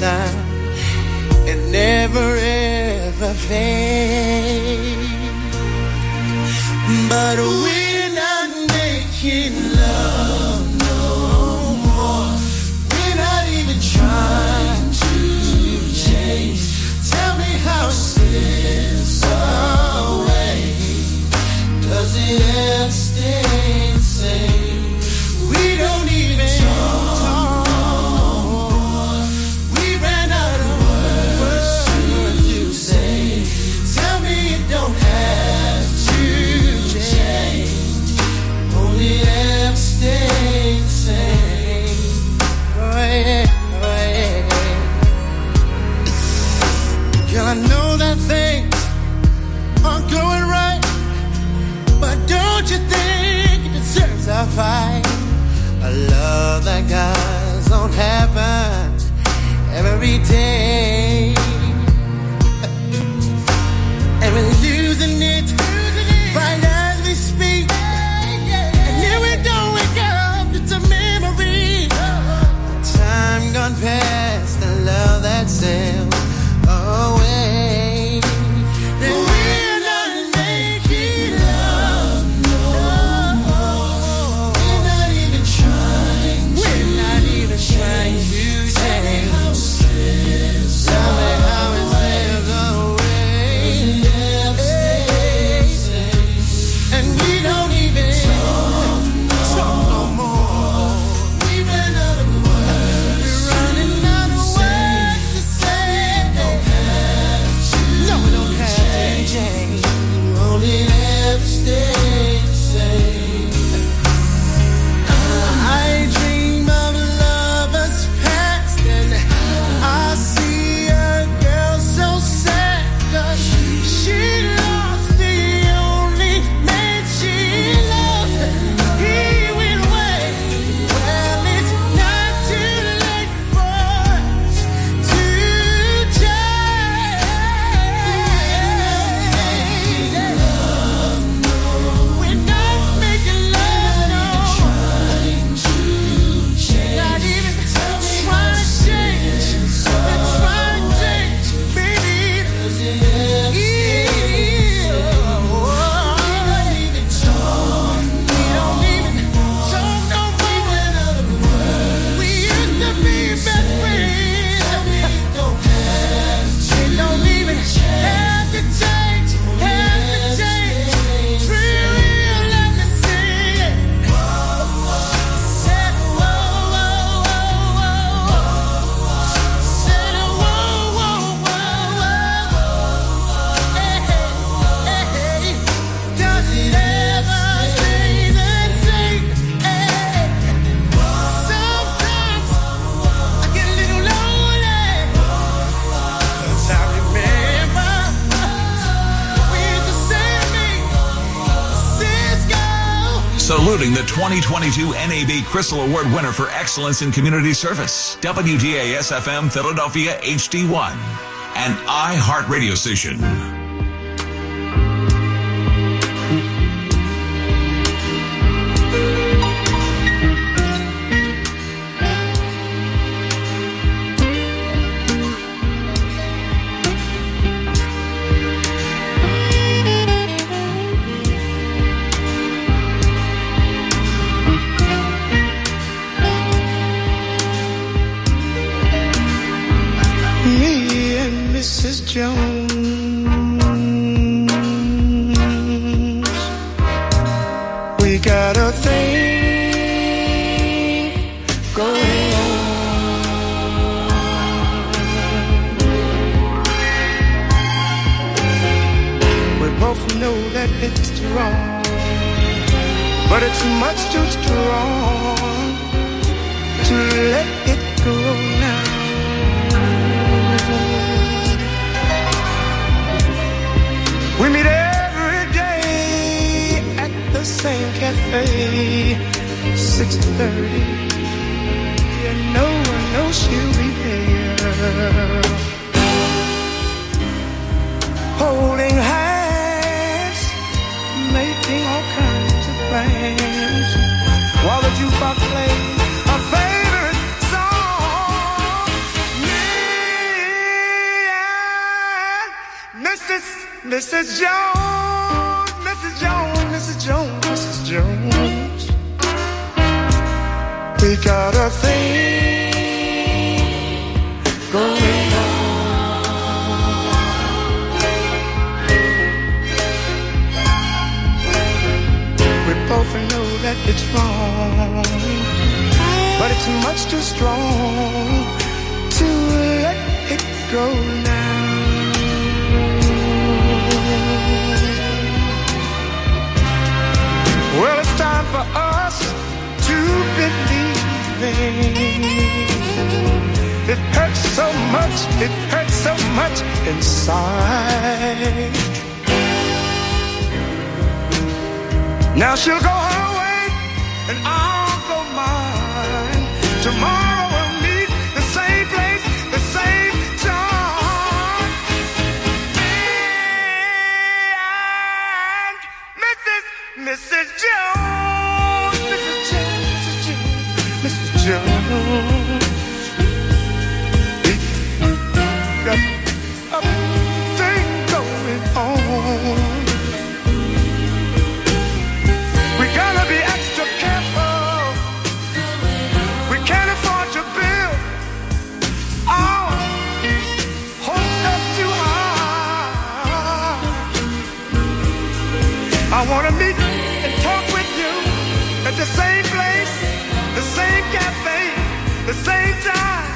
time and never ever fade. But we love that God's on heaven every day. day. including the 2022 NAB Crystal Award winner for excellence in community service, WDAS FM Philadelphia HD1, an iHeart radio station. too much too strong to let it go now. We meet every day at the same cafe, 6:30. Yeah, no one knows she'll be there, holding. Mrs. Mrs. Jones, Mrs. Jones, Mrs. Jones. We got a thing. that it's wrong, but it's much too strong to let it go now. Well, it's time for us to believe it. It hurts so much, it hurts so much inside. Now she'll go and I'll go mine. Tomorrow we'll meet the same place, the same time. And Mrs. Mrs. Jones, Mrs. Jones, Mrs. Jones, Mrs. Jones. I want to meet and talk with you at the same place, the same cafe, the same time.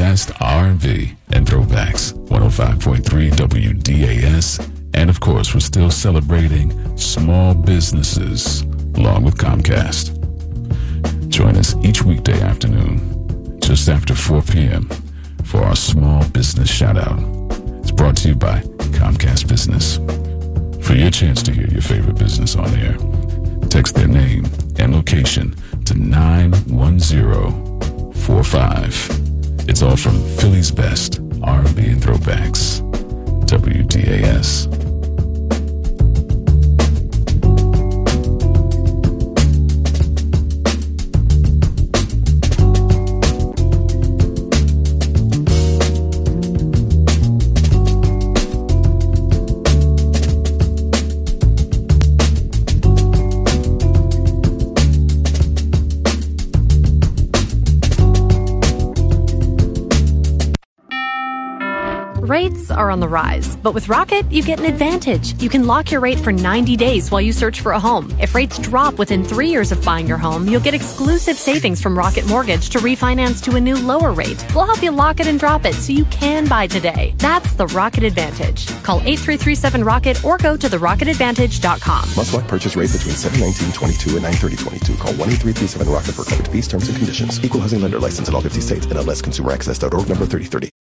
Best R&B and throwbacks. 105.3 WDAS. And of course, we're still celebrating small businesses along with Comcast. Join us each weekday afternoon, just after 4 p.m., for our small business shout out. It's brought to you by Comcast Business. For your chance to hear your favorite business on air, text their name and location to 91045. It's all from Philly's best R&B and throwbacks. WDAS. Are on the rise, but with Rocket, you get an advantage. You can lock your rate for 90 days while you search for a home. If rates drop within three years of buying your home, you'll get exclusive savings from Rocket Mortgage to refinance to a new lower rate. We'll help you lock it and drop it so you can buy today. That's the Rocket Advantage. Call 8337-ROCKET or go to therocketadvantage.com. Must lock purchase rate between 71922 and 93022. Call 1-8337-ROCKET for coverage fees, terms, and conditions. Equal housing lender license in all 50 states. NMLS Consumer Access.org number 3030.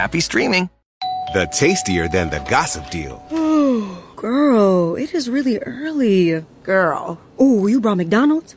Happy streaming. The tastier than the gossip deal. Ooh, girl, it is really early. Girl. Ooh, you brought McDonald's?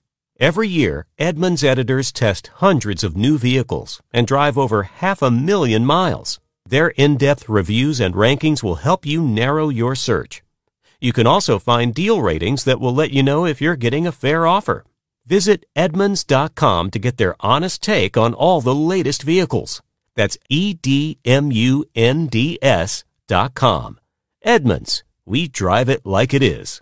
Every year, Edmunds editors test hundreds of new vehicles and drive over half a million miles. Their in-depth reviews and rankings will help you narrow your search. You can also find deal ratings that will let you know if you're getting a fair offer. Visit Edmunds.com to get their honest take on all the latest vehicles. That's E-D-M-U-N-D-S dot com. Edmunds. We drive it like it is.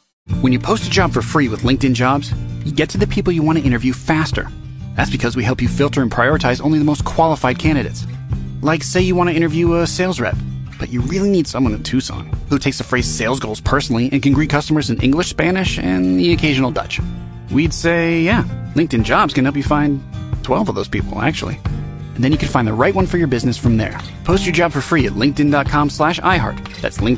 When you post a job for free with LinkedIn Jobs, you get to the people you want to interview faster. That's because we help you filter and prioritize only the most qualified candidates. Like, say you want to interview a sales rep, but you really need someone in Tucson who takes the phrase sales goals personally and can greet customers in English, Spanish, and the occasional Dutch. We'd say, yeah, LinkedIn Jobs can help you find 12 of those people, actually. And then you can find the right one for your business from there. Post your job for free at linkedin.com slash iHeart. That's linkedin